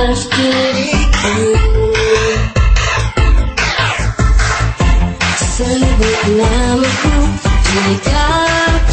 Ku peluk erat bayangmu Melepaskan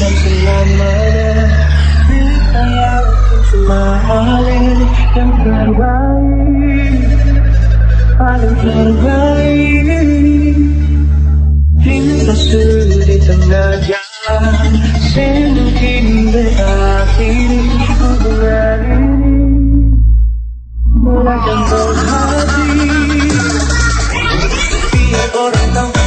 dan selamanya Kita yang cuma hari yang terbaik Paling terbaik Cinta sudah di tengah jalan semakin berakhir hubungan ini. Mulai dan berhati Biar orang tahu